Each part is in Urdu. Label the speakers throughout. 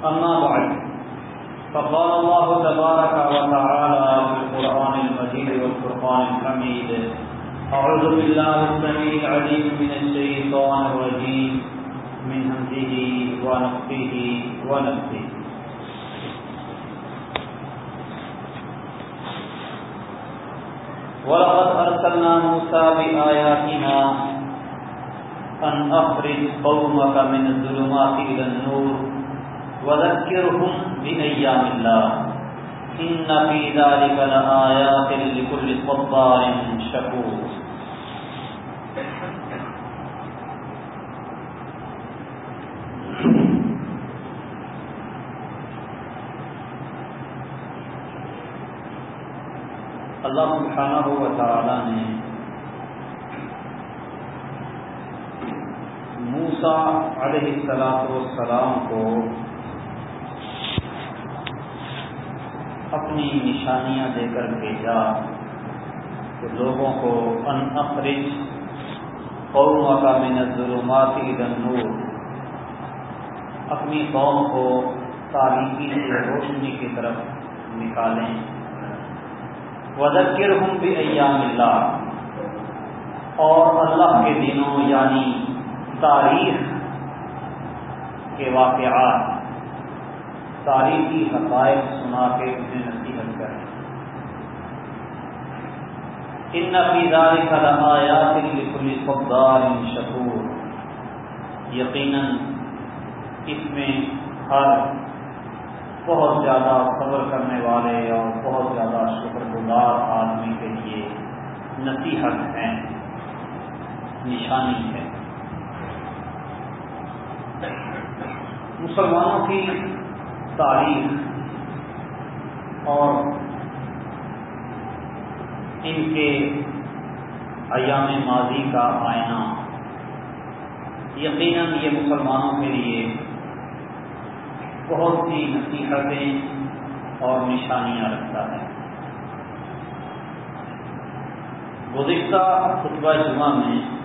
Speaker 1: أما بعد، فقال الله تبارك وتعالى في القرآن المجيد والفرقان الحميد، أعوذ بالله السميع العليم من الشيطان الرجيم، من همزه ونفخه ونفخه. ولقد أرسلنا موسى بآياتنا أن أخرج قومك من الظلمات إلى النور. وذكرهم بأيام الله. إن في ذلك لآيات لكل صبار شكور. اللہ سبحانہ و تعالی نے موسا علیہ السلاط والسلام کو اپنی نشانیاں دے کر بھیجا کہ لوگوں کو ان اخرج قوم کا من ظلماتی نور اپنی قوم کو تاریخی سے روشنی کی طرف نکالیں۔ وزکر ہوں بھی ایام اللہ۔ اور اللہ کے دنوں یعنی تاریخ کے واقعات، تاریخی حقائق سنا کے انہیں نصیحت کریں ان نفیزار خدمات لکل فقدار شکور یقیناً اس میں ہر بہت زیادہ صبر کرنے والے اور بہت زیادہ شکر گزار آدمی کے لیے نصیحت ہے نشانی ہے مسلمانوں کی تاریخ اور ان کے ایام ماضی کا آئینہ۔ یقیناً یہ مسلمانوں کے لیے بہت سی نصیحتیں اور نشانیاں رکھتا ہے۔ گزشتہ خطبہ جمعہ میں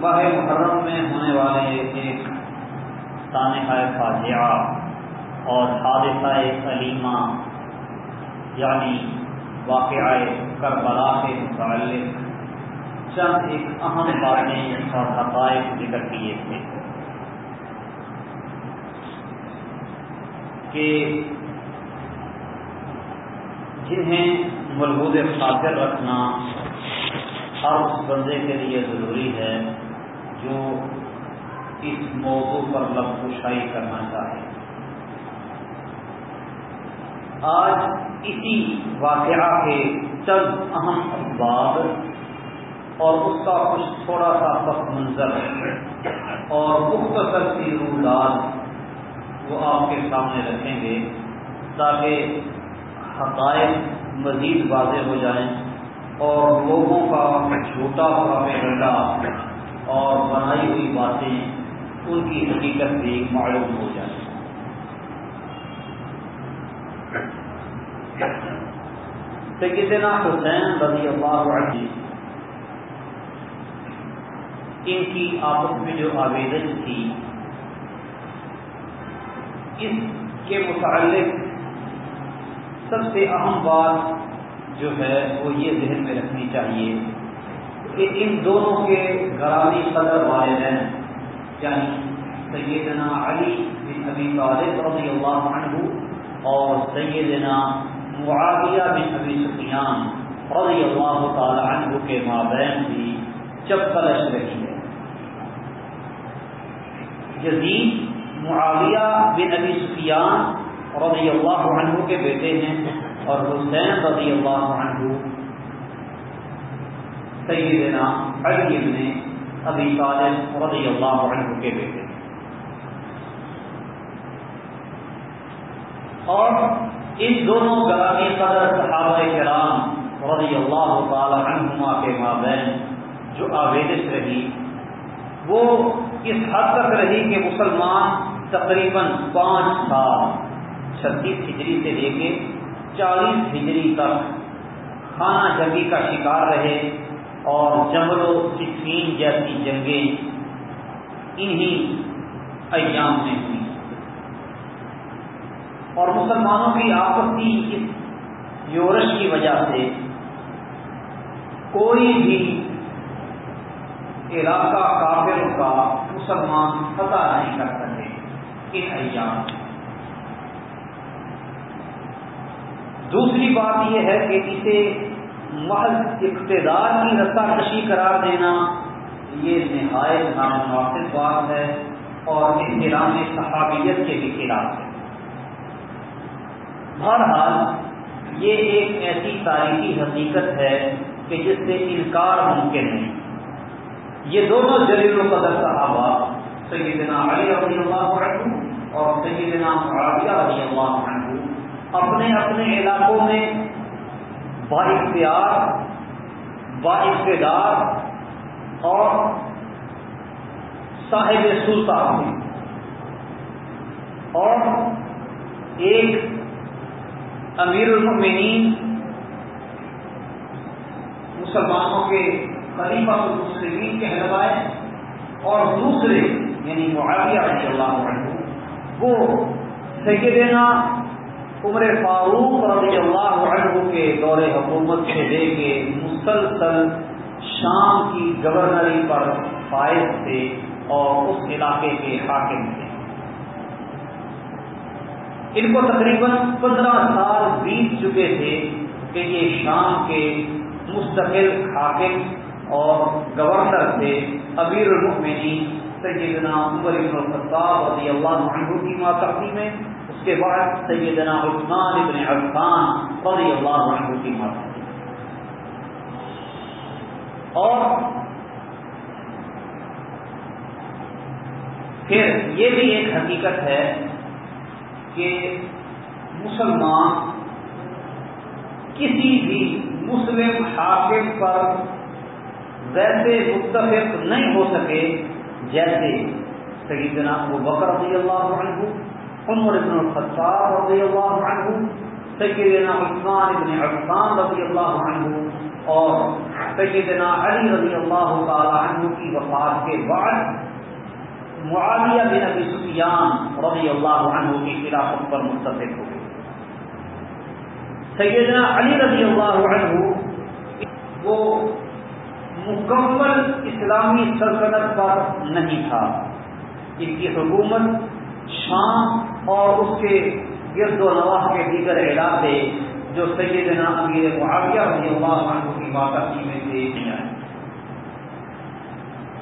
Speaker 1: ماہ محرم میں ہونے والے ایک سانحہ فاجعہ اور حادثہ علیمہ یعنی واقعہ کربلا کے متعلق۔ چند ایک اہم باتیں اور حقائق ذکر کیے تھے۔ کہ جنہیں ملبود خاطر رکھنا ہر اس بندے کے لیے ضروری ہے جو اس موضوع پر لبکشائی کرنا چاہے۔ آج اسی واقعہ کے چند اہم اسباب اور اس کا کچھ تھوڑا سا پس منظر اور مختصر سی روداد وہ آپ کے سامنے رکھیں گے تاکہ حقائق مزید واضح ہو جائیں اور لوگوں کا چھوٹا خواب ڈنڈا اور بنائی ہوئی باتیں ان کی حقیقت بھی معلوم ہو جائیں سیدنا حسین رضی اللہ عنہ ان کی آپس میں جو آویدن تھی، اس کے متعلق سب سے اہم بات جو ہے وہ یہ ذہن میں رکھنی چاہیے کہ ان دونوں کے گرامی قدر والدین یعنی سیدنا علی بن ابی طالب رضی اللہ عنہ اور سیدنا معاویہ بن ابی سفیان رضی اللہ تعالی عنہ کے مابین بھی جب کلش رہی ہے یزید، معاویہ بن ابی سفیان رضی اللہ عنہ کے بیٹے ہیں اور حسین رضی اللہ عنہ سیدنا علی بن ابی طالب رضی اللہ عنہ کے بیٹے اور ان دونوں گرامی قدر صحابہ کرام رضی اللہ تعالی عنہما کے مابین جو آویدش رہی، وہ اس حد تک رہی کہ مسلمان تقریباً پانچ سال چھتیس ہجری سے لے کے چالیس ہجری تک خانہ جنگی کا شکار رہے۔ اور جنگل و سفین جیسی جنگیں انہی ایام میں ہوئی۔ اور مسلمانوں کی آپس کی اس یورش کی وجہ سے کوئی بھی علاقہ کافر کا مسلمان پتہ نہیں کر سکے ان ایام دوسری بات یہ ہے کہ اسے محض اقتدار کی رسا کشی قرار دینا، یہ نہایت نامناسب بات ہے اور احترام صحابیت کے بھی خلاف ہے۔ بہرحال، یہ ایک ایسی تاریخی حقیقت ہے کہ جس سے انکار ممکن نہیں یہ دونوں جلیل و قدر صحابہ، سیدنا علی رضی اللہ عنہ اور سیدنا معاویہ رضی اللہ عنہ، اپنے اپنے علاقوں میں با اختیار، با اقتدار اور صاحب سلطان اور ایک امیر المؤمنین مسلمانوں کے خلیفہ المسلمین کہلوائے اور دوسرے یعنی معاویہ رضی اللہ عنہ، وہ سیدنا عمر فاروق رضی اللہ عنہ کے دور حکومت سے لے کے مسلسل شام کی گورنری پر فائز تھے اور اس علاقے کے حاکم تھے۔ ان کو تقریباً پندرہ سال بیت چکے تھے کہ یہ شام کے مستقل حاکم اور گورنر تھے، امیر المؤمنین۔ سیدنا عمر بن الخطاب رضی اللہ عنہ کی ماتحتی میں، اس کے بعد سیدنا عثمان ابن عفان رضی اللہ عنہ کی مات اور پھر یہ بھی ایک حقیقت ہے کہ مسلمان کسی بھی مسلم حاکم پر ویسے متفق نہیں ہو سکے جیسے سیدنا ابو بکر رضی اللہ عنہ، عمر ابن الخطاب رضی اللہ عنہ، سیدنا عثمان ابن عفان رضی اللہ عنہ اور سیدنا علی رضی اللہ تعالی عنہ کی وفات کے بعد معاویہ بن ابی سفیان رضی اللہ عنہ کی خلافت پر متفق ہو گئی سیدنا علی رضی اللہ عنہ، وہ مکمل اسلامی سلطنت پر نہیں تھا۔ ان کی حکومت شام اور اس کے گرد و نواح کے دیگر علاقے جو سیدنا امیر معاویہ رضی اللہ عنہ کی واقعی میں سے نہیں آئے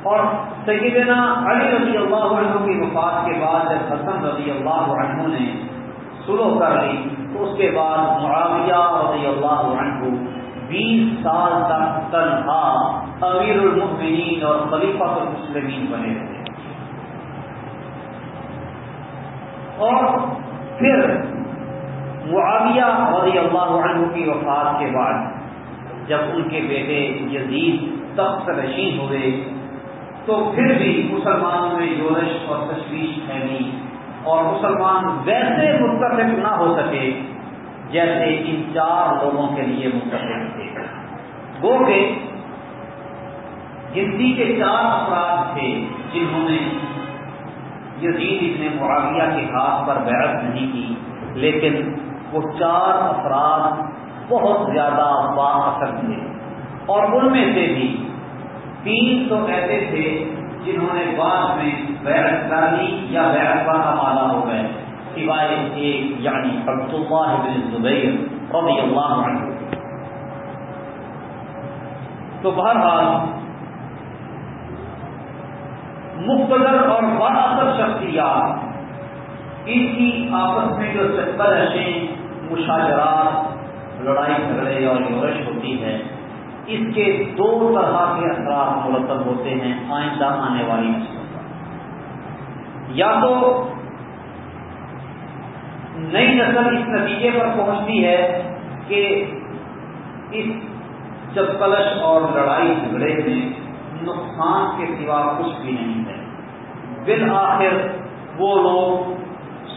Speaker 1: اور سیدنا علی رضی اللہ عنہ کی وفات کے بعد جب حسن رضی اللہ عنہ نے سلو کر لی، تو اس کے بعد معاویہ رضی اللہ عنہ بیس سال تک تنہا امیر المؤمنین اور خلیفہ المسلمین بنے رہے۔ اور پھر معاویہ رضی اللہ عنہ کی وفات کے بعد جب ان کے بیٹے یزید تخت نشین ہوئے، تو پھر بھی مسلمانوں میں یورش اور تشویش پھیلی اور مسلمان ویسے متفق نہ ہو سکے جیسے ان چار لوگوں کے لیے متفق تھے۔ گو کے گنتی کے چار افراد تھے جنہوں نے یزید ابن معاویہ کے ہاتھ پر بیعت نہیں کی، لیکن وہ چار افراد بہت زیادہ با اثر تھے۔ اور ان میں سے بھی تین تو ایسے تھے جنہوں نے بعد میں بیعت کر لی یا بیعت پر آمادہ ہو گئے۔ سوائے ایک یعنی عبد اللہ بن زبیر رضی اللہ عنہ۔ تو بہرحال مقتدر اور باثر شخصیات، ان کی آپس میں جو چکرشیں مشاجرات، لڑائی جھگڑے اور یورش ہوتی ہے، اس کے دو طرح کے اثرات مرتب ہوتے ہیں، آئندہ آنے والی نسلوں پر۔ یا تو نئی نسل اس نتیجے پر پہنچتی ہے کہ اس چپکلش اور لڑائی جھگڑے میں نقصان کے سوا کچھ بھی نہیں ہے۔ بالآخر وہ لوگ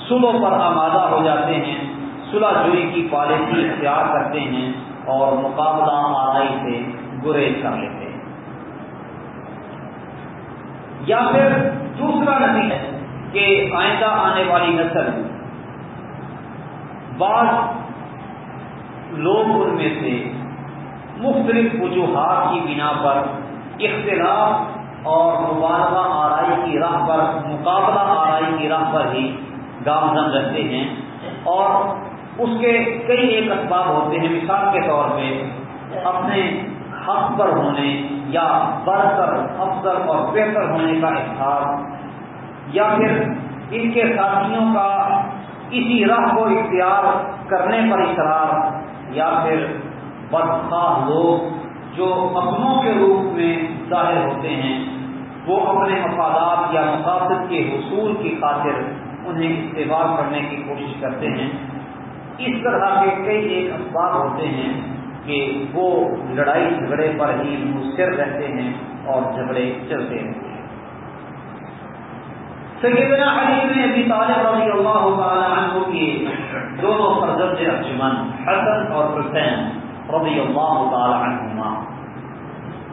Speaker 1: سلو پر آمادہ ہو جاتے ہیں صلح جوئی کی پالیسی اختیار کرتے ہیں اور مقابلہ آرائی سے گریز کر لیتے ہیں۔ یا پھر دوسرا نتیجہ ہے کہ آئندہ آنے والی نسل بعض لوگ ان میں سے مختلف وجوہات کی بنا پر اختلاف اور مبالغہ آرائی کی راہ پر، مقابلہ آرائی کی راہ پر ہی گامزن رہتے ہیں اور اس کے کئی ایک اسباب ہوتے ہیں۔ مثال کے طور پہ، اپنے حق پر ہونے یا بڑھ کر افضل اور بہتر ہونے کا احساس، یا پھر ان کے ساتھیوں کا اسی راہ کو اختیار کرنے پر اقرار، یا پھر بدخواہ لوگ جو اپنوں کے روپ میں ظاہر ہوتے ہیں، وہ اپنے مفادات یا مقاصد کے حصول کی خاطر انہیں استعمال کرنے کی کوشش کرتے ہیں۔ اس طرح کے کئی ایک اسباب ہوتے ہیں کہ وہ لڑائی جھگڑے پر ہی مصر رہتے ہیں اور جھگڑے چلتے رہتے ہیں۔ سیدنا علی بن ابی طالب رضی اللہ تعالی عنہ کے دونوں فرزند ارجمن حسن اور حسین رضی اللہ تعالی عنہما۔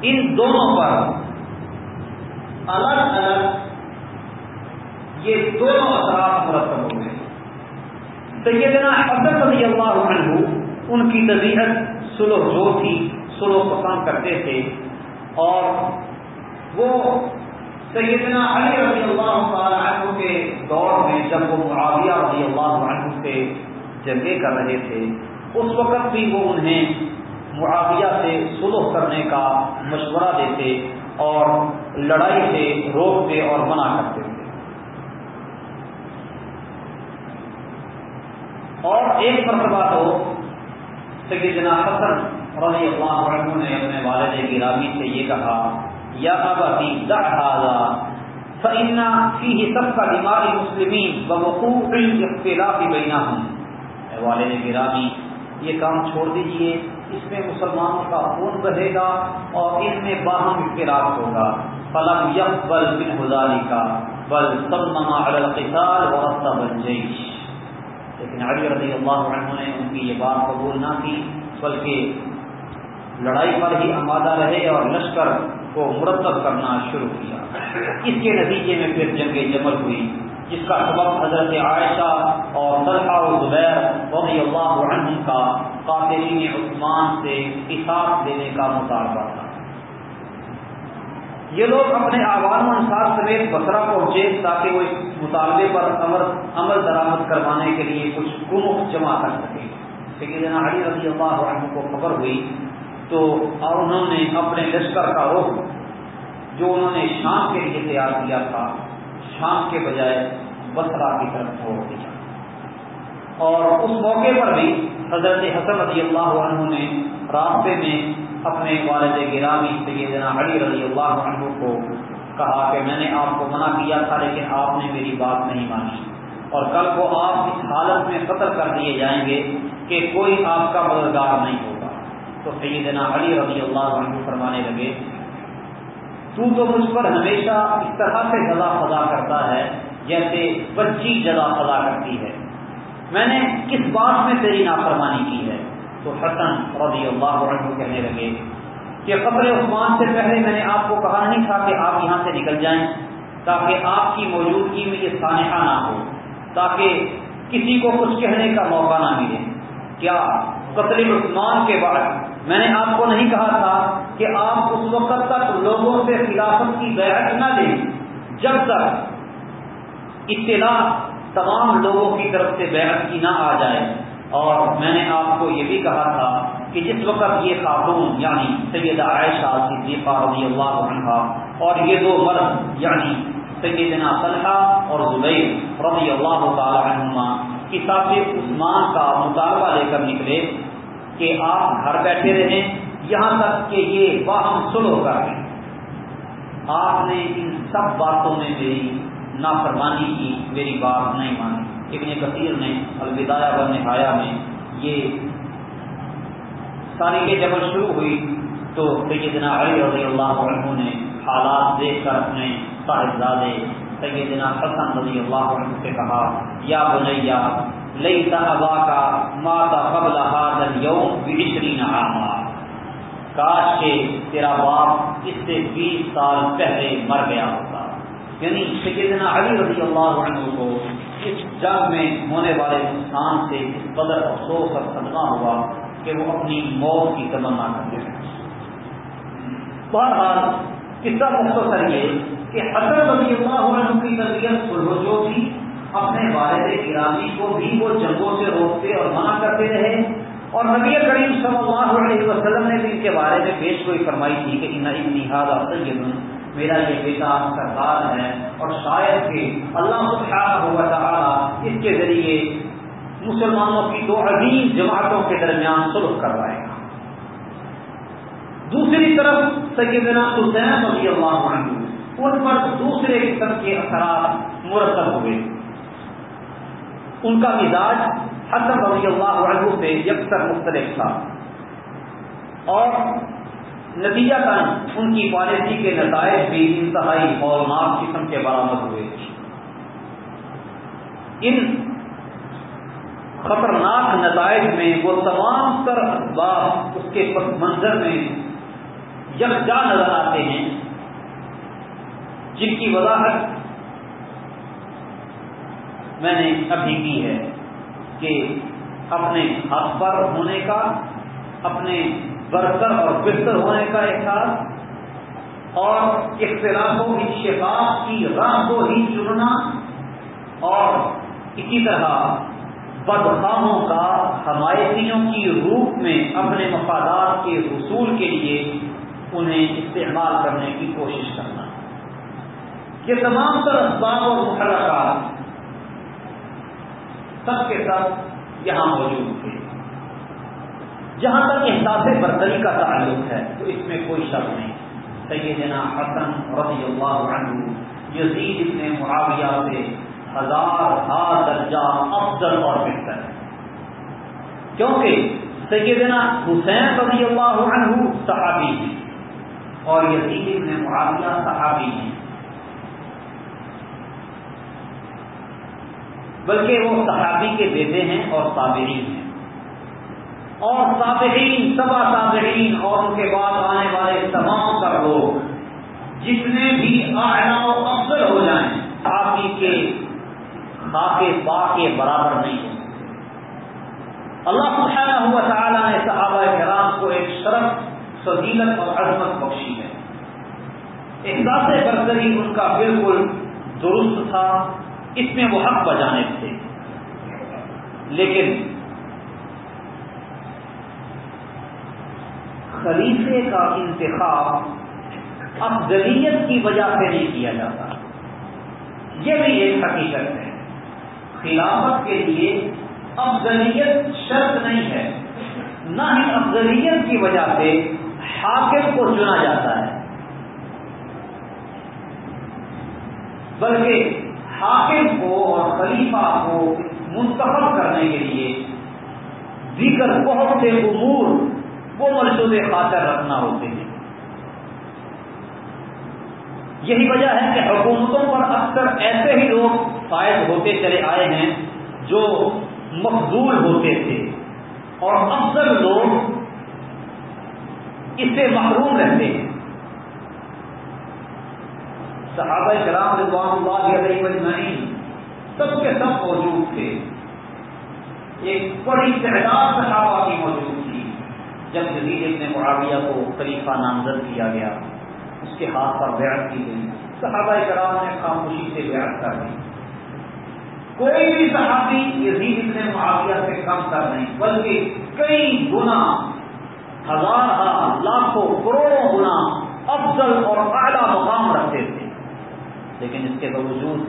Speaker 1: ان دونوں پر الگ الگ یہ دونوں اثرات مرتب ہو گئے سیدنا حسن رضی اللہ عنہ ان کی طبیعت سلو جو تھی سلو پسند کرتے تھے اور وہ سیدنا علی رضی اللہ تعالی عنہ کے دور میں جب وہ معاویہ رضی اللہ عنہ سے جنگیں کر رہے تھے، اس وقت بھی وہ انہیں معاویہ سے سلح کرنے کا مشورہ دیتے اور لڑائی سے روکتے اور منع کرتے تھے۔ اور ایک مرتبہ تو سیدنا حسن رضی اللہ عنہ نے اپنے والد گرامی سے یہ کہا یا ابی دع هذا فإن فيه سبق دماء المسلمين ووقوع الاختلاف بينهم. اے والد گرامی یہ کام چھوڑ دیجیے، اس میں مسلمانوں کا خون بہے گا اور ان میں باہم اختلاف ہوگا. فلم يقبل من ذلك، بل صمم على القتال ورتب الجيش. لیکن علی رضی اللہ عنہ نے ان کی یہ بات قبول نہ کی، بلکہ لڑائی پر ہی آمادہ رہے اور لشکر کو مرتب کرنا شروع کیا۔ اس کے نتیجے میں پھر جنگ جمل ہوئی، جس کا سبب حضرت عائشہ اور طلحہ زبیر رضی اللہ عنہ کا قاتلین عثمان سے احساس دینے کا مطالبہ تھا۔ یہ لوگ اپنے آوان و انصار سمیت بسرا پہنچے تاکہ وہ اس مطالبے پر عمل عمل درآمد کروانے کے لیے کچھ کمک جمع کر سکے۔ سیدنا علی رضی اللہ عنہ کو خبر ہوئی تو اور انہوں نے اپنے لشکر کا رخ جو انہوں نے شام کے لیے تیار کیا تھا، شام کے بجائے بسرا کی طرف چھوڑ دیا۔ اور اس موقع پر بھی حضرت حسن رضی اللہ عنہ نے راستے میں اپنے والد گرامی سیدنا علی رضی اللہ عنہ کو کہا کہ میں نے آپ کو منع کیا تھا لیکن آپ نے میری بات نہیں مانی۔ اور کل کو آپ اس حالت میں قتل کر دیے جائیں گے کہ کوئی آپ کا مددگار نہیں ہوگا تو سیدنا علی رضی اللہ عنہ فرمانے لگے، تو تو مجھ پر ہمیشہ اس طرح سے جزا فضا کرتا ہے، جیسے بچی جزا فضا کرتی ہے، میں نے کس بات میں تیری نافرمانی کی ہے؟ تو حسن رضی اللہ عنہ کہنے لگے، کہ قبر عثمان سے پہلے میں نے آپ کو کہا نہیں تھا کہ آپ یہاں سے نکل جائیں، تاکہ آپ کی موجودگی میں یہ سانحہ نہ ہو، تاکہ کسی کو کچھ کہنے کا موقع نہ ملے، کیا قتل عثمان کے بعد میں نے آپ کو نہیں کہا تھا کہ آپ اس وقت تک لوگوں سے خلافت کی بیعت نہ دیں جب تک اطلاع تمام لوگوں کی طرف سے بیعت کی نہ آ جائے۔ اور میں نے آپ کو یہ بھی کہا تھا کہ جس وقت یہ خاتون یعنی سید عائشہ صدیقہ رضی اللہ عنہ اور یہ دو مرد یعنی سیدنا طلحہ اور زبیر رضی اللہ تعالی عنہما کتاب عثمان کا مطالبہ لے کر نکلے کہ آپ گھر بیٹھے رہیں، یہاں تک کہ یہ واہم سلو کر لیں آپ نے ان سب باتوں میں میری نافرمانی کی، میری بات نہیں مانی۔ ابن کثیر نے الوداع و نہایا میں یہ ساری کے جب شروع ہوئی تو سیدنا علی رضی اللہ عنہ نے حالات دیکھ کر اپنے صاحبزادے سیدنا حسن رضی اللہ عنہ سے کہا، یا بنیا لئی ابا کا ماتا قبل حاضر یوم بشری کاش کے تیرا باپ اس سے بیس سال پہلے مر گیا ہوتا۔ یعنی سیدنا علی رضی اللہ عنہ کو اس جنگ میں ہونے والے نقصان سے اس قدر افسوس اور صدمہ ہوا کہ وہ اپنی موت کی تمنا کرتے ہیں بہرحال قصہ مختصر یہ کہ حضرت رضی اللہ عنہ کی تربیت سلو جو تھی۔ اپنے والد گرامی کو بھی وہ جنگوں سے روکتے اور منع کرتے رہے۔ اور نبی کریم صلی اللہ علیہ وسلم نے بھی ان کے بارے میں پیش کوئی فرمائی تھی کہ ان میرا یہ بیٹا سردار ہے۔ اور شاید کہ اللہ سبحانہ ہوا تعالی اس کے ذریعے مسلمانوں کی دو عظیم جماعتوں کے درمیان سلوک کروائے گا۔ دوسری طرف سیدنا حسین رضی اللہ عنہ، ان پر دوسرے قسم کے اثرات مرتب ہوئے۔ ان کا مزاج حسن رضی اللہ عنہ سے یکسر مختلف تھا۔ اور نتیجہ کن ان کی پالیسی کے نتائج بھی انتہائی ہولناک قسم کے برآمد ہوئے۔ ان خطرناک نتائج میں وہ تمام تر اسباب اس کے پس منظر میں یکجا نظر آتے ہیں، جن کی وضاحت میں نے ابھی کی ہے کہ اپنے حق پر ہونے کا، اپنے برتر اور بہتر ہونے کا احساس، اور اختلاف و انشفاق کی راہ کو ہی چننا، اور اسی طرح بدخواہوں کا حمایتیوں کی روپ میں اپنے مفادات کے حصول کے لیے انہیں استعمال کرنے کی کوشش کرنا۔ یہ تمام تر اسباب اور محرکات سب کے سب یہاں موجود تھے۔ جہاں تک احساس برتری کا تعلق ہے، تو اس میں کوئی شک نہیں۔ سیدنا حسن رضی اللہ عنہ، یزید ابن معاویہ سے ہزار ہزار درجہ افضل اور بہتر۔ ہے کیونکہ سیدنا حسین رضی اللہ عنہ صحابی ہیں اور یزید ابن معاویہ صحابی ہیں۔ بلکہ وہ صحابی کے بیٹے ہیں اور صابرین ہیں۔ اور صابرین سبا صابرین اور ان کے بعد آنے والے تمام کا لوگ، جتنے بھی آئنا و افضل ہو جائیں، صحابی کے خاکے با کے برابر نہیں ہو اللہ سبحانہ ہوا تعالیٰ نے صحابہ کرام کو ایک شرف، فضیلت اور عظمت بخشی ہے۔ احساس برتری ان کا بالکل درست تھا اس میں وہ حق بجانے تھے۔ لیکن خلیفے کا انتخاب افضلیت کی وجہ سے نہیں کیا جاتا۔ یہ بھی ایک حقیقت ہے۔ خلافت کے لیے افضلیت شرط نہیں ہے۔ نہ ہی افضلیت کی وجہ سے حاکم کو چنا جاتا ہے۔ بلکہ حاکم کو اور خلیفہ کو منتخب کرنے کے لیے دیگر بہت سے امور وہ مرشود خاطر رکھنا ہوتے ہیں۔ یہی وجہ ہے کہ حکومتوں پر اکثر ایسے ہی لوگ فائد ہوتے چلے آئے ہیں جو مقبول ہوتے تھے اور اکثر لوگ اس سے محروم رہتے ہیں۔ صحابہ کرام رضوان اللہ علیہ مجمعین سب کے سب موجود تھے۔ ایک بڑی تعداد صحابہ کی موجود تھی۔ جب جدید ابن معاویہ کو خلیفہ نامزد کیا گیا، اس کے ہاتھ پر بیعت کی گئی۔ صحابہ کرام نے خاموشی سے بیعت کر دی۔ کوئی بھی صحابی یزید ابن معاویہ سے کم کر نہیں، بلکہ کئی گنا ہزار لاکھوں، کروڑوں گنا افضل اور اعلیٰ مقام رکھتے تھے۔ لیکن اس کے باوجود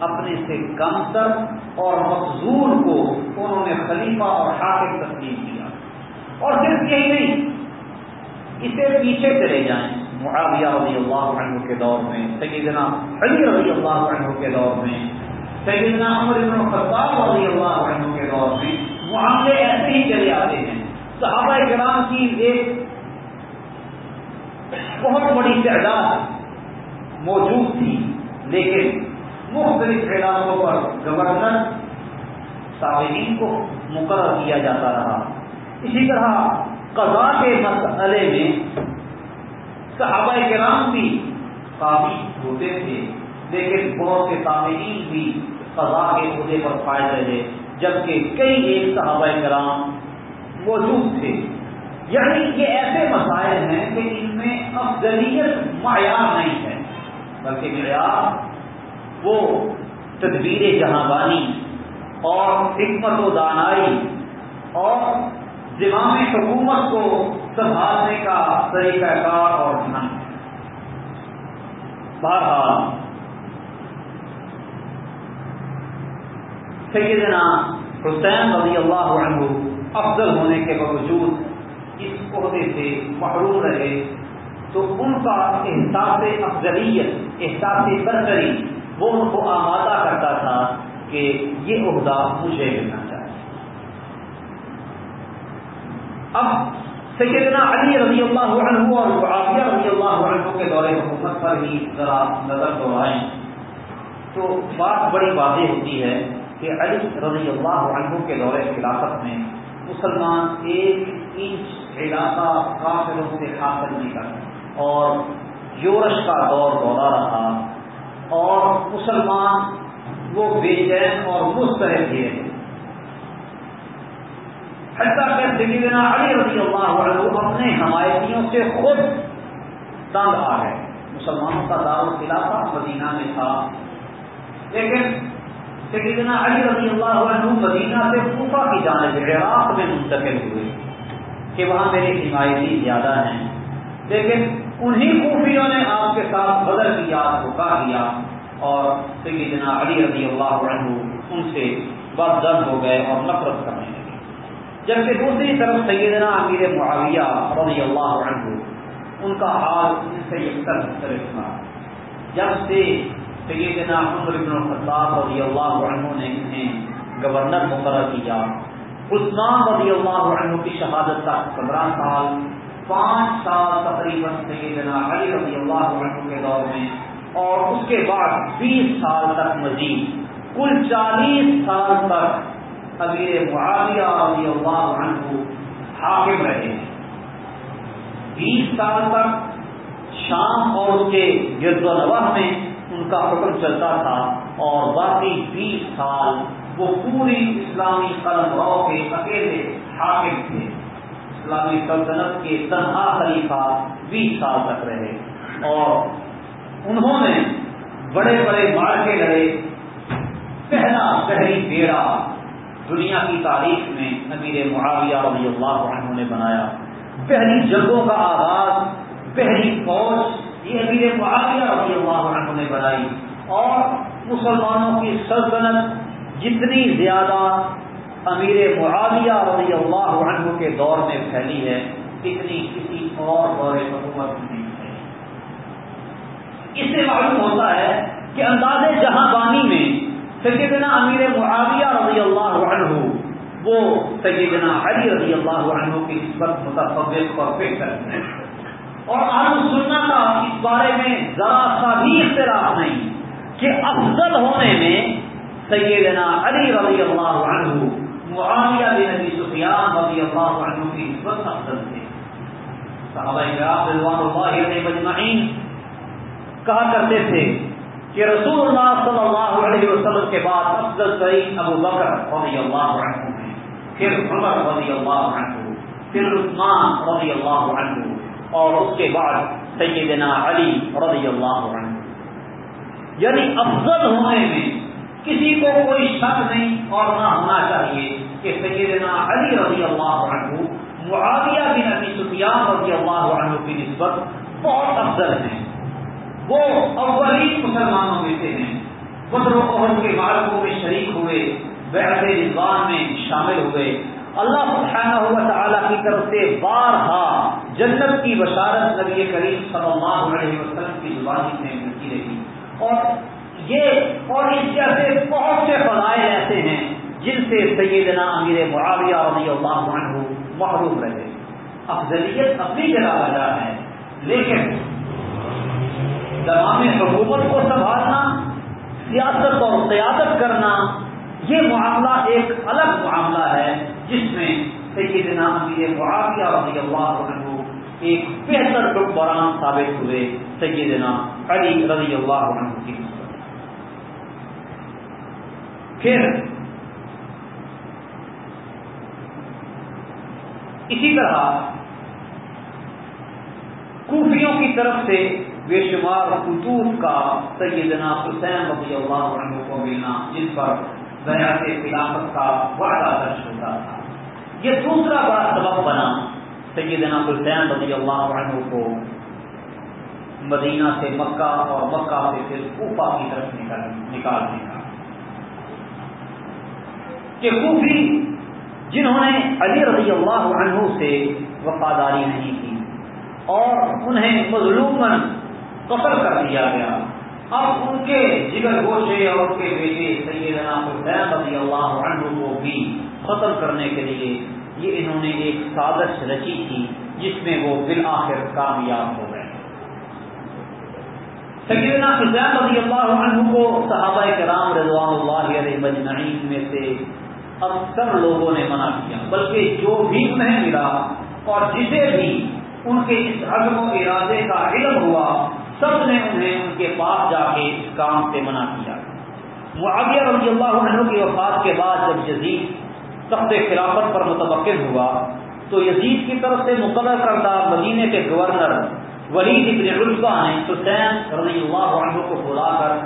Speaker 1: اپنے سے کم تر اور مقصور کو انہوں نے خلیفہ اور حاکم تسلیم کیا۔ اور صرف یہی نہیں، اسے پیچھے چلے جائیں۔ معاویہ رضی اللہ عنہ کے دور میں، سیدنا علی رضی اللہ عنہ کے دور میں، سیدنا عمر بن خطاب رضی اللہ عنہ کے دور میں معاملے ایسے ہی چلے آتے ہیں۔ صحابہ کرام کی ایک بہت بڑی تعداد موجود تھی۔ لیکن مختلف علاقوں پر گورنر صابرین کو مقرر کیا جاتا رہا۔ اسی طرح قضاء کے مسئلے میں صحابہ کرام بھی کافی ہوتے تھے، لیکن بہت سے تابعین بھی فضا کے عہدے پر پائے رہے جبکہ کئی ایک صحابہ کرام موجود تھے۔ یعنی یہ ایسے مسائل ہیں کہ ان میں افضلیت معیار نہیں ہے۔ بلکہ معیار وہ تدبیر جہاں بانی اور حکمت و دانائی اور زمام حکومت کو سنبھالنے کا طریقہ کار اور ڈھنگ بہرحال، سیدنا حسین رضی اللہ عنہ افضل ہونے کے باوجود اس عہدے سے محروم رہے۔ تو ان کا احساس افضلیت، احساس برتری، وہ ان کو آمادہ کرتا تھا کہ یہ عہدہ مجھے ملنا چاہیے۔ اب سیدنا علی رضی اللہ عنہ اور معاویہ رضی اللہ عنہ کے دور حکومت پر ہی ذرا نظر دوڑائیں تو بات بڑی واضح ہوتی ہے کہ علی رضی اللہ عنہ کے دور خلافت میں مسلمان ایک انچ علاقہ کافروں سے حاصل نہیں کر اور یورش کا دور دورہ رہا اور مسلمان وہ بے چین اور مسترد تھے۔ حتیٰ کہ سیدنا علی رضی اللہ عنہ اپنے حمایتیوں سے خود تنگ آ گئے۔ مسلمانوں کا دار الخلافہ مدینہ میں تھا۔ لیکن سیدنا علی رضی اللہ عنہ مدینہ سے کوفہ کی جانب عراق میں منتقل ہوئے کہ وہاں میرے حمایتی زیادہ ہیں۔ لیکن انہی خوفیوں نے آپ کے ساتھ بدل کی یاد کو دیا اور سیدنا علی رضی اللہ عنہ ان سے بد درد ہو گئے اور نفرت کرنے لگے۔ جبکہ دوسری طرف سیدنا امیر معاویہ رضی اللہ عنہ ان کا حال ان سے یکسر مختلف تھا۔ جب سے سیدنا عمر بن الخطاب رضی اللہ عنہ نے انہیں گورنر مقرر کیا، عثمان رضی اللہ عنہ کی شہادت تک پندرہ سال پانچ سال تقریباً سیدنا علی رضی اللہ عنہ کے دور میں اور اس کے بعد بیس سال تک مزید۔ کل چالیس سال تک امیر معاویہ رضی اللہ عنہ حاکم رہے۔ ہیں بیس سال تک شام اور اس کے گرد و نواح میں ان کا حکم چلتا تھا اور باقی بیس سال وہ پوری اسلامی قلم رو کے اکیلے حاکم تھے۔ اسلامی سلطنت کے تنہا خلیفہ بیس سال تک رہے۔ اور انہوں نے بڑے بڑے مارکے لڑے پہلا پہلی بیڑا دنیا کی تاریخ میں امیر معاویہ رضی اللہ عنہ نے بنایا۔ پہلی جنگوں کا آغاز، پہلی فوج یہ امیر معاویہ رضی اللہ عنہ نے بنائی۔ اور مسلمانوں کی سلطنت جتنی زیادہ امیر معاویہ رضی اللہ کے دور میں پھیلی ہے اتنی کسی اور دور حکومت نہیں اس سے معلوم ہوتا ہے کہ انداز جہاں بانی میں سیدنا امیر معاویہ رضی اللہ عنہ، وہ سیدنا علی رضی اللہ عنہ کی نسبت متفق اور فکر ہے اور آلو سننا کا اس بارے میں ذرا سا بھی اختلاف نہیں کہ افضل ہونے میں سیدنا علی رضی اللہ عنہ معاویہ بن نبی سفیان رضی اللہ عنہ کی نسبت افضل تھے۔ صحابہ رضوان اللہ علیہ مجمعین کہا کرتے تھے کہ رسول اللہ صلی اللہ علیہ وسلم کے بعد افضل ترین ابو بکر رضی اللہ عنہ ہیں، پھر عمر رضی اللہ عنہ، پھر عثمان رضی اللہ عنہ، اور اس کے بعد سیدنا علی رضی اللہ عنہ۔ یعنی افضل ہونے میں کسی کو کوئی شک نہیں اور نہ ہونا چاہیے۔ کہ سیدنا علی رضی اللہ عنہ، معاویہ بن ابی سفیان رضی اللہ عنہ کی نسبت بہت افضل ہیں۔ وہ اولین مسلمانوں میں سے ہیں۔ بدر عہد کے مالکوں میں شریک ہوئے بیعت رضوان میں شامل ہوئے۔ اللہ سبحانہ ہوا تعالیٰ کی طرف سے بارہا جنت کی بشارت نبی کریم صلی اللہ علیہ وسلم کی زبانی میں ملتی رہی۔ اور یہ اور اس جیسے بہت سے فضائل ایسے ہیں جن سے سیدنا امیر معاویہ رضی اللہ عنہ محروم رہے۔ افضلیت اپنی جگہ وجہ ہے، لیکن زمام حکومت کو سنبھالنا، سیاست اور قیادت کرنا، یہ معاملہ ایک الگ معاملہ ہے، جس میں سیدنا امیر معاویہ رضی اللہ عنہ ایک بہتر حکمران ثابت ہوئے، سیدنا علی رضی اللہ عنہ کی پھر اسی طرح کوفیوں کی طرف سے بے شمار خطوط کا سیدنا حسین رضی اللہ عنہ کو ملنا جن پر بیعت خلافت کا وعدہ درج ہوتا تھا۔ یہ دوسرا بڑا سبب بنا سیدنا حسین رضی اللہ عنہ کو مدینہ سے مکہ اور مکہ سے پھر کوفہ کی طرف نکالنے کا کہ کوفی جنہوں نے علی رضی اللہ عنہ سے وفاداری نہیں کی اور انہیں مظلومن قتل کر دیا گیا۔ اب ان کے جگر گوشے اور ان کے بیٹے سیدنا حسین رضی اللہ عنہ کو بھی ختم کرنے کے لیے یہ انہوں نے ایک سازش رچی تھی جس میں وہ بالآخر کامیاب ہو گئے۔ سیدنا حسین رضی اللہ عنہ کو صحابہ کرام رضوان اللہ علیہ مجمعین میں سے اکثر لوگوں نے منع کیا، بلکہ جو بھی انہیں ملا اور جسے بھی ان کے اس عزم و ارادے کا علم ہوا، سب نے انہیں ان کے پاس جا کے اس کام سے منع کیا۔ معاویہ رضی اللہ عنہ کی وفات کے بعد جب یزید تخت خلافت پر متبقل ہوا، تو یزید کی طرف سے مقرر کردہ مدینے کے گورنر ولید ابن رلفا نے حسین رضی اللہ عنہ کو بلا کر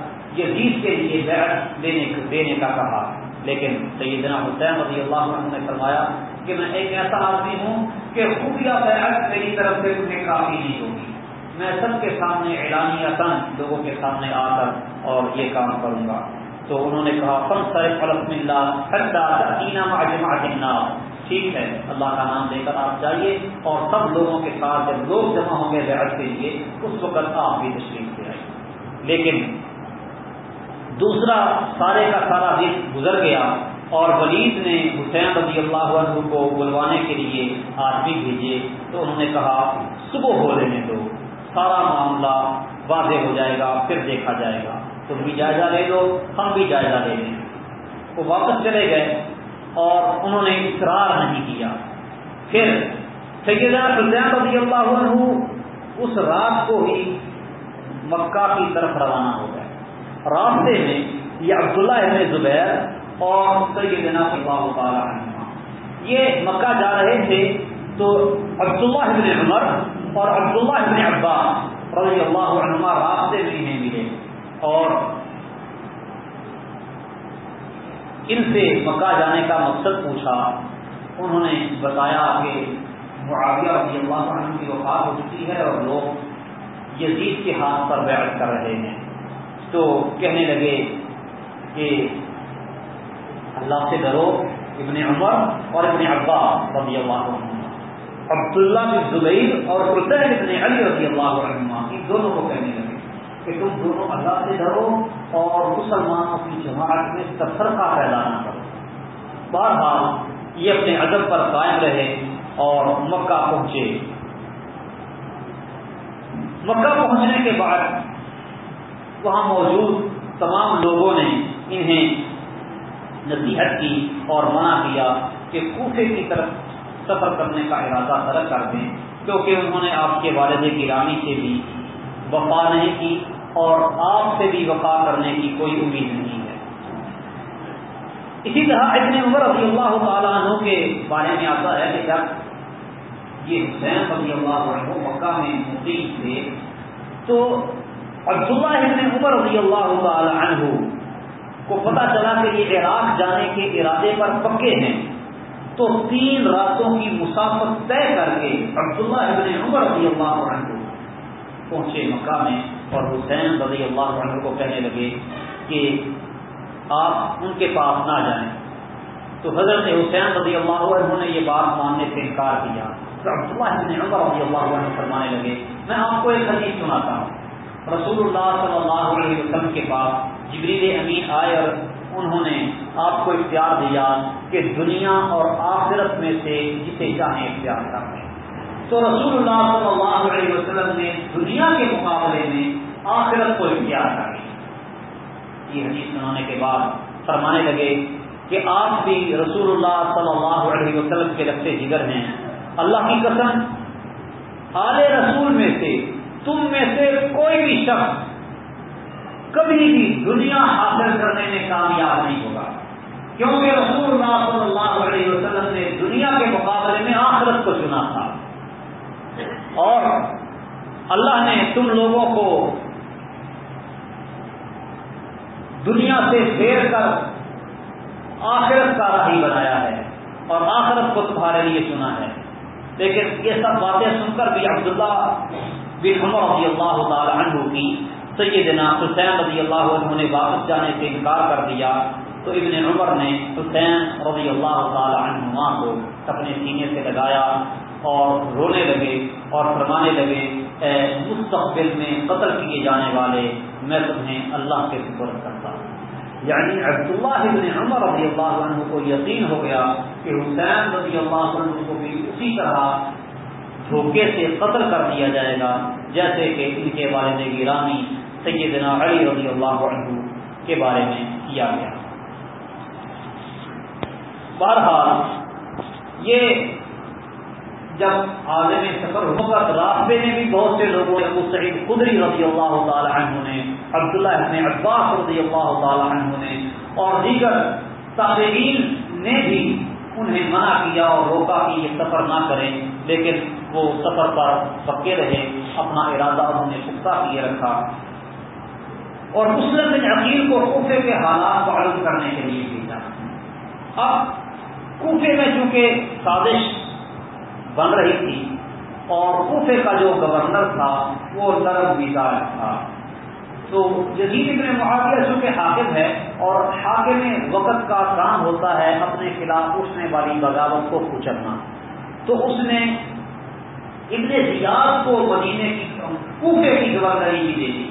Speaker 1: یزید کے لیے بیعت دینے کا کہا۔ لیکن سیدنا حسین رضی اللہ عنہ نے فرمایا کہ میں ایک ایسا آدمی ہوں کہ خفیہ بیعت میری طرف سے تمہیں کافی نہیں ہوگی۔ میں سب کے سامنے اعلانیہ تن لوگوں کے سامنے آ کر اور یہ کام کروں گا۔ تو انہوں نے کہا، فن سر فلم اللہ ٹھیک ہے، اللہ کا نام لے کر آپ جائیے اور سب لوگوں کے ساتھ جب لوگ جمع ہوں گے بیعت کے لیے، اس وقت آپ بھی تشریف لے آئیے۔ لیکن دوسرا سارے کا سارا دن گزر گیا اور ولید نے حسین رضی اللہ عنہ کو بلوانے کے لیے آدمی بھیجے تو انہوں نے کہا، صبح ہو لینے دو سارا معاملہ واضح ہو جائے گا، پھر دیکھا جائے گا۔ تم بھی جائزہ لے لو، ہم بھی جائزہ لے لیں۔ وہ واپس چلے گئے اور انہوں نے اصرار نہیں کیا۔ پھر سیدنا حسین رضی اللہ عنہ اس رات کو ہی مکہ کی طرف روانہ ہو گئے۔ راستے میں یہ عبداللہ ابن زبیر اور سیدنا اللہ تعالیٰ عنہ یہ مکہ جا رہے تھے تو عبداللہ ابن عمر اور عبداللہ ابن عباس رضی اللہ عنہ راستے میں انہیں ملے اور ان سے مکہ جانے کا مقصد پوچھا۔ انہوں نے بتایا کہ معاویہ رضی اللہ عنہ کی وفات ہو چکی ہے اور لوگ یزید کے ہاتھ پر بیعت کر رہے ہیں۔ تو کہنے لگے کہ اللہ سے ڈرو، ابن عمر اور ابن عباس رضی اللہ عنہ عبداللہ بن زبیر اور حسین ابن علی رضی اللہ عنہ کی دونوں کو کہنے لگے کہ تم دونوں اللہ سے ڈرو اور مسلمانوں کی جماعت میں تفرقہ پھیلانا کرو۔ بہرحال، یہ اپنے ادب پر قائم رہے اور مکہ پہنچے۔ مکہ پہنچنے کے بعد وہاں موجود تمام لوگوں نے انہیں نصیحت کی اور منع کیا کہ کوفے کی طرف سفر کرنے کا ارادہ ترک کر دیں، کیونکہ انہوں نے آپ کے والد کی رانی سے بھی وفا نہیں کی اور آپ سے بھی وفا کرنے کی کوئی امید نہیں ہے۔ اسی طرح ابن عمر رضی اللہ تعالیٰ عنہ کے بارے میں آتا ہے کہ جب یہ حسین رضی اللہ عنہ مکہ میں مقیم تھے تو عبداللہ ابن عمر رضی اللہ تعالی عنہ کو پتا چلا کہ یہ عراق جانے کے ارادے پر پکے ہیں تو تین راتوں کی مسافت طے کر کے عبداللہ ابن عمر رضی اللہ عنہ پہنچے مکہ میں اور حسین رضی اللہ عنہ کو کہنے لگے کہ آپ ان کے پاس نہ جائیں۔ تو حضرت حسین رضی اللہ عنہ نے یہ بات ماننے سے انکار کیا۔ تو عبداللہ ابن عمر رضی اللہ عنہ فرمانے لگے، میں آپ کو ایک حدیث سناتا ہوں۔ رسول اللہ صلی اللہ علیہ وسلم کے پاس جبریل امین آئے اور انہوں نے آپ کو اختیار دیا کہ دنیا اور آخرت میں سے جسے چاہیں اختیار کر لیں۔ تو رسول اللہ صلی اللہ علیہ وسلم نے دنیا کے مقابلے میں آخرت کو اختیار کر لی یہ حدیث سنانے کے بعد فرمانے لگے کہ آپ بھی رسول اللہ صلی اللہ علیہ وسلم کے لگتے جگر ہیں۔ اللہ کی قسم، آل رسول میں سے تم میں سے کوئی بھی شخص کبھی بھی دنیا حاصل کرنے میں کامیاب نہیں ہوگا۔ کیونکہ رسول اللہ صلی اللہ علیہ وسلم نے دنیا کے مقابلے میں آخرت کو چنا تھا۔ اور اللہ نے تم لوگوں کو دنیا سے پھیر کر آخرت کا راہی بنایا ہے اور آخرت کو تمہارے لیے چنا ہے۔ لیکن یہ سب باتیں سن کر بھی عبداللہ بن عمر رضی اللہ تعالی عنہ کی سیدنا حسین رضی اللہ عنہ نے واپس جانے سے انکار کر دیا تو ابن عمر نے حسین رضی اللہ تعالی عنہما کو اپنے سینے سے لگایا اور رونے لگے اور فرمانے لگے، اے مستقبل میں قتل کیے جانے والے میں تمہیں اللہ کے سپرد کرتا ہوں. یعنی عبداللہ ابن عمر رضی اللہ عنہ کو یقین ہو گیا کہ حسین رضی اللہ عنہ کو بھی اسی طرح دھوکے سے قتل کر دیا جائے گا، جیسے کہ ان کے والد گرامی سیدنا علی رضی اللہ عنہ کے بارے میں کیا گیا۔ بہرحال، یہ جب عالم سفر ہوگا تو راستے میں بھی بہت سے لوگوں نے ابو سعید خدری رضی اللہ تعالی عنہ نے، عبداللہ ابن عباس رضی اللہ تعالی عنہ نے اور دیگر تابعین نے بھی انہیں منع کیا اور روکا کہ یہ سفر نہ کریں، لیکن وہ سفر پر پکے رہے، اپنا ارادہ انہوں نے پختہ کیے رکھا۔ اور مسلم بن عقیل کو کوفے کے حالات معلوم کرنے کے لیے بھیجا۔ اب کوفے میں چونکہ سازش بن رہی تھی اور کوفے کا جو گورنر تھا، وہ نرم مزاج تھا۔ تو جدید ابن معاویہ چونکہ حاکم ہے اور حاکم وقت کا کام ہوتا ہے، اپنے خلاف اٹھنے والی بغاوت کو کچلنا تو اس نے ابن زیاد کو مدینے کی کوفے کی گورنری بھی دے دی۔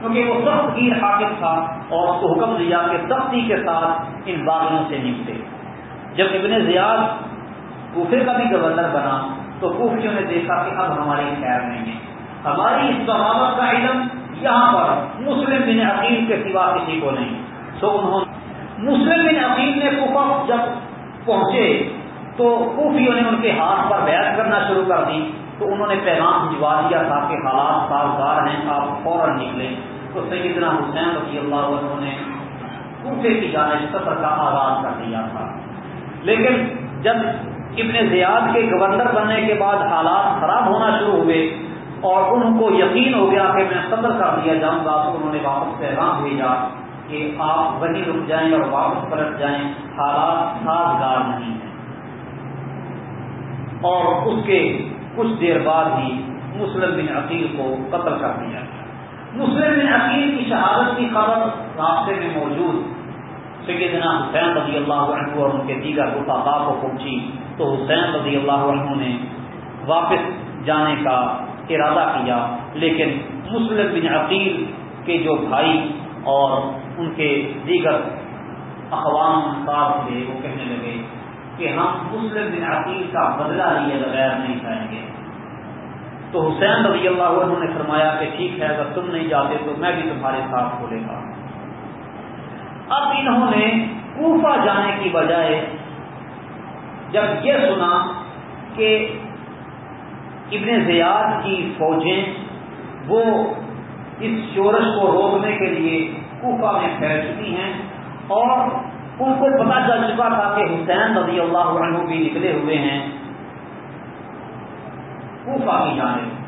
Speaker 1: کیونکہ وہ سخت گیر حاکم تھا اور اس کو حکم دیا کہ سختی کے ساتھ ان باغیوں سے نپٹے جب ابن زیاد کوفے کا بھی گورنر بنا تو کوفیوں نے دیکھا کہ اب ہماری خیر نہیں ہے۔ ہماری اس بغاوت کا علم یہاں پر مسلم بن عقیم کے سوا کسی کو نہیں۔ تو انہوں مسلم بن عقیم نے کوفہ جب پہنچے تو کوفیوں نے ان کے ہاتھ پر بیعت کرنا شروع کر دی۔ تو انہوں نے پیغام بھجوا دیا تھا کہ حالات سازگار ہیں، آپ فوراً نکلیں۔ تو سیدنا حسین رضی اللہ عنہ نے کوفے کی جانب سفر کا آغاز کر دیا تھا۔ لیکن جب ابن زیاد کے گورنر بننے کے بعد حالات خراب ہونا شروع ہوئے اور ان کو یقین ہو گیا کہ میں قدر کر دیا جاؤں گا، تو انہوں نے واپس پیغام بھیجا کہ آپ وہیں رک جائیں اور واپس پلٹ جائیں۔ حالات سازگار نہیں ہیں۔ اور اس کے کچھ دیر بعد ہی مسلم بن عقیل کو قتل کر دیا مسلم بن عقیل کی شہادت کی خبر راستے میں موجود۔ سیدنا حسین رضی اللہ عنہ اور ان کے دیگر رفاقا کو پہنچی۔ تو حسین رضی اللہ عنہ نے واپس جانے کا ارادہ کیا، لیکن مسلم بن عقیل کے جو بھائی اور ان کے دیگر اقوام انصار تھے، وہ کہنے لگے کہ ہم مسلم بن عقیل کا بدلہ لیے بغیر نہیں جائیں گے۔ تو حسین رضی اللہ عنہ نے فرمایا کہ ٹھیک ہے، اگر تم نہیں جاتے تو میں بھی تمہارے ساتھ کھولے گا اب انہوں نے کوفہ جانے کی بجائے جب یہ سنا کہ ابن زیاد کی فوجیں وہ اس شورش کو روکنے کے لیے کوفہ میں پھیل چکی ہیں اور ان کو پتا چل چکا تھا کہ حسین رضی اللہ عنہ بھی نکلے ہوئے ہیں کوفہ کی جانب۔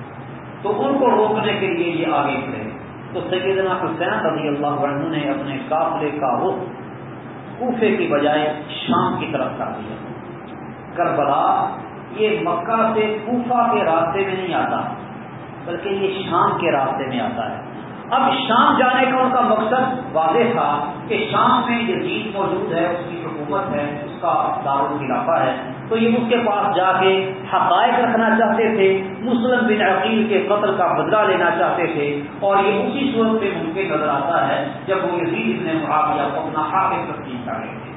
Speaker 1: تو ان کو روکنے کے لیے یہ آگے بڑھے تو سیدنا حسین رضی اللہ عنہ نے اپنے قافلے کا رخ کوفے کی بجائے شام کی طرف کر دیا۔ کربلا یہ مکہ سے کوفہ کے راستے میں نہیں آتا، بلکہ یہ شام کے راستے میں آتا ہے۔ اب شام جانے کا ان کا مقصد واضح تھا کہ شام میں یزید موجود ہے، اس کی حکومت ہے، اس کا دارالخلافہ ہے۔ تو یہ اس کے پاس جا کے حقائق رکھنا چاہتے تھے، مسلم بن عقیل کے قتل کا بدلہ لینا چاہتے تھے۔ اور یہ اسی صورت پہ ممکن نظر آتا ہے جب وہ یزید ابن معاویہ کو اپنا حاقف تسلیم کر رہے تھے۔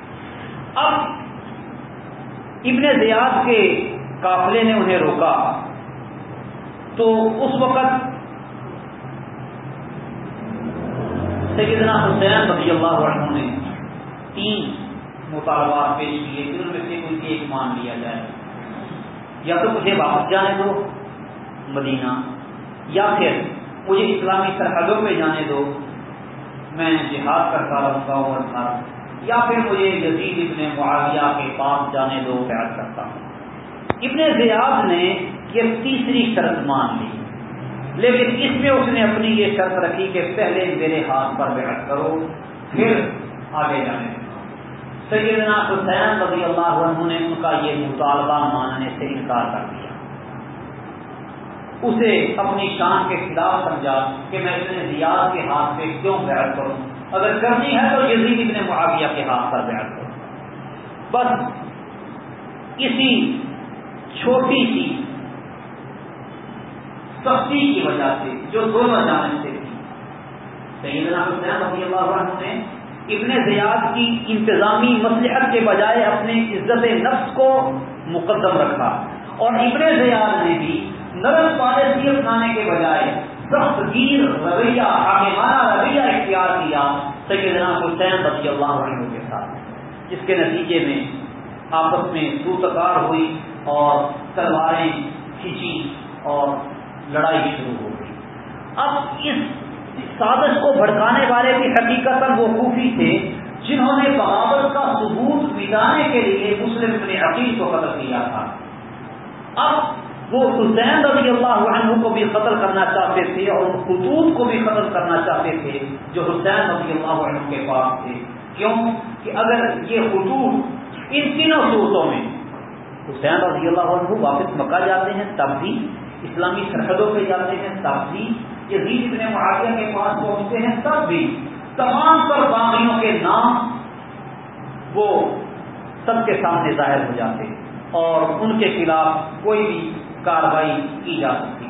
Speaker 1: اب ابن زیاد کے قافلے نے انہیں روکا۔ تو اس وقت سیدنا حسین رضی اللہ عنہ نے تین مطالبات پیش کیے کہ ان میں سے کوئی ایک مان لیا جائے۔ یا تو مجھے واپس جانے دو مدینہ، یا پھر مجھے اسلامی سرحدوں پہ جانے دو، میں جہاد کرتا رہوں گا اور یا پھر مجھے یزید ابن معاویہ کے پاس جانے دو بیعت کرتا ہوں۔ ابن زیاد نے یہ تیسری شرط مان لی۔ لیکن اس میں اس نے اپنی یہ شرط رکھی کہ پہلے میرے ہاتھ پر بیعت کرو، پھر آگے جانے سیدنا حسین رضی اللہ عنہ نے ان کا یہ مطالبہ ماننے سے انکار کر دیا۔ اسے اپنی شان کے خلاف سمجھا کہ میں اتنے ریاض کے ہاتھ پہ کیوں بیعت کروں؟ اگر کرنی ہے تو یزید ابن معاویہ کے ہاتھ پر بیعت کروں بس اسی چھوٹی سی، سختی کی وجہ سے، جو دونوں جانب سے تھی سیدنا حسین رضی اللہ عنہ نے ابن زیاد کی انتظامی مسلحت کے بجائے اپنے عزت نفس کو مقدم رکھا۔ اور ابن زیاد نے بھی نرم پالیسی اپنانے کے بجائے سخت گیر رویہ، حاکمانہ رویہ اختیار کیا سیدنا حسین رضی اللہ عنہ کے ساتھ، جس کے نتیجے میں آپس میں سوتکار ہوئی۔ اور تلواریں کھینچی اور لڑائی شروع ہو گئی۔ اب اس سازش کو بھڑکانے والے بھی حقیقت وہ خوفی تھے جنہوں نے بغاوت کا ثبوت مٹانے کے لیے مسلم اپنے عقیل کو قتل کیا تھا۔ اب وہ حسین رضی اللہ عنہ کو بھی قتل کرنا چاہتے تھے اور خطوط کو بھی قتل کرنا چاہتے تھے جو حسین رضی اللہ عنہ کے پاس تھے۔ کیوں؟ کہ اگر یہ خطوط ان تینوں صورتوں میں حسین رضی اللہ عنہ واپس مکہ جاتے ہیں تب بھی اسلامی سرحدوں پہ جاتے ہیں تب بھی یہ ریت اتنے معاویہ کے پاس پہنچتے ہیں تب بھی تمام تر باغیوں کے نام وہ سب کے سامنے ظاہر ہو جاتے اور ان کے خلاف کوئی بھی کاروائی کی جا سکتی۔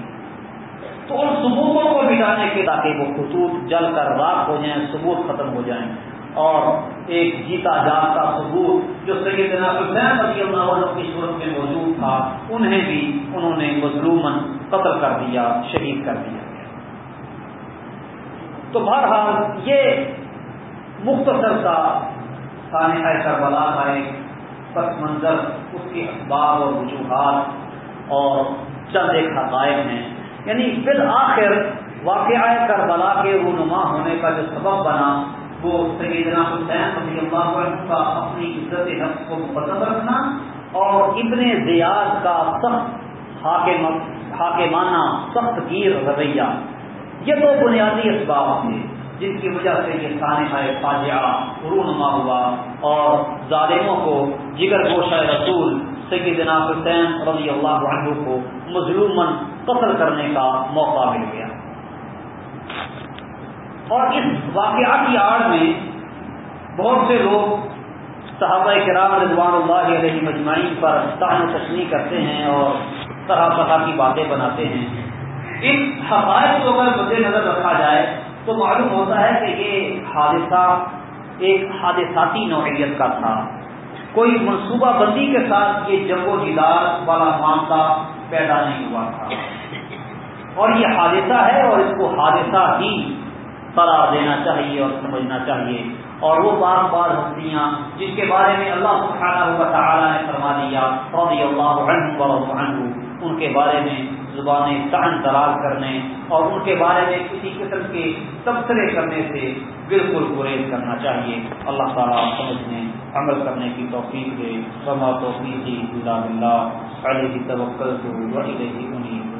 Speaker 1: تو ان ثبوتوں کو مٹانے کے تاکہ وہ خطوط جل کر راک ہو جائیں، ثبوت ختم ہو جائیں۔ اور ایک جیتا جاگتا ثبوت جو سیدنا حسین رضی اللہ عنہ کی صورت میں موجود تھا، انہیں بھی انہوں نے مظلومن قتل کر دیا، شہید کر دیا تو بہرحال یہ مختصر سا سانحہ کربلا کا ایک پس منظر، اس کے اخبار اور وجوہات اور چند ایک حقائق ہیں۔ یعنی بالآخر واقعہ کربلا کے رونما ہونے کا جو سبب بنا وہ سیدنا حسین رضی اللہ عنہ کا اپنی عزت نفس کو مقدم رکھنا اور ابن زیاد کا سخت حاکمانہ سخت گیر رویہ۔ یہ دو بنیادی اسباب تھے جن کی وجہ سے یہ سانحہ فاجعہ رونما ہوا اور ظالموں کو جگر گوشہ رسول سیدنا حسین رضی اللہ عنہ کو مظلومن قتل کرنے کا موقع مل گیا۔ اور اس واقعہ کی آڑ میں بہت سے لوگ صحابہ کرام رضوان اللہ علیہ مجمعین پر تعین تشنی کرتے ہیں اور طرح طرح کی باتیں بناتے ہیں۔ ان حقائق کو اگر مد نظر رکھا جائے تو معلوم ہوتا ہے کہ یہ حادثہ ایک حادثاتی نوعیت کا تھا۔ کوئی منصوبہ بندی کے ساتھ یہ جنگ و جدار والا معاملہ پیدا نہیں ہوا تھا۔ اور یہ حادثہ ہے اور اس کو حادثہ ہی قرار دینا چاہیے اور سمجھنا چاہیے۔ اور وہ بار بار ہستیاں جن کے بارے میں اللہ سبحانہ ہوا تعالیٰ نے فرما دیا، رضی اللہ عنہ عنہ، ان کے بارے میں زبانیں تان دلال کرنے اور ان کے بارے میں کسی قسم کے تبصرے کرنے سے بالکل گریز کرنا چاہیے۔ اللہ تعالیٰ سمجھنے عمل کرنے کی توفیق دے۔ سما توفیقی اللہ علیہ توکل تو انہیں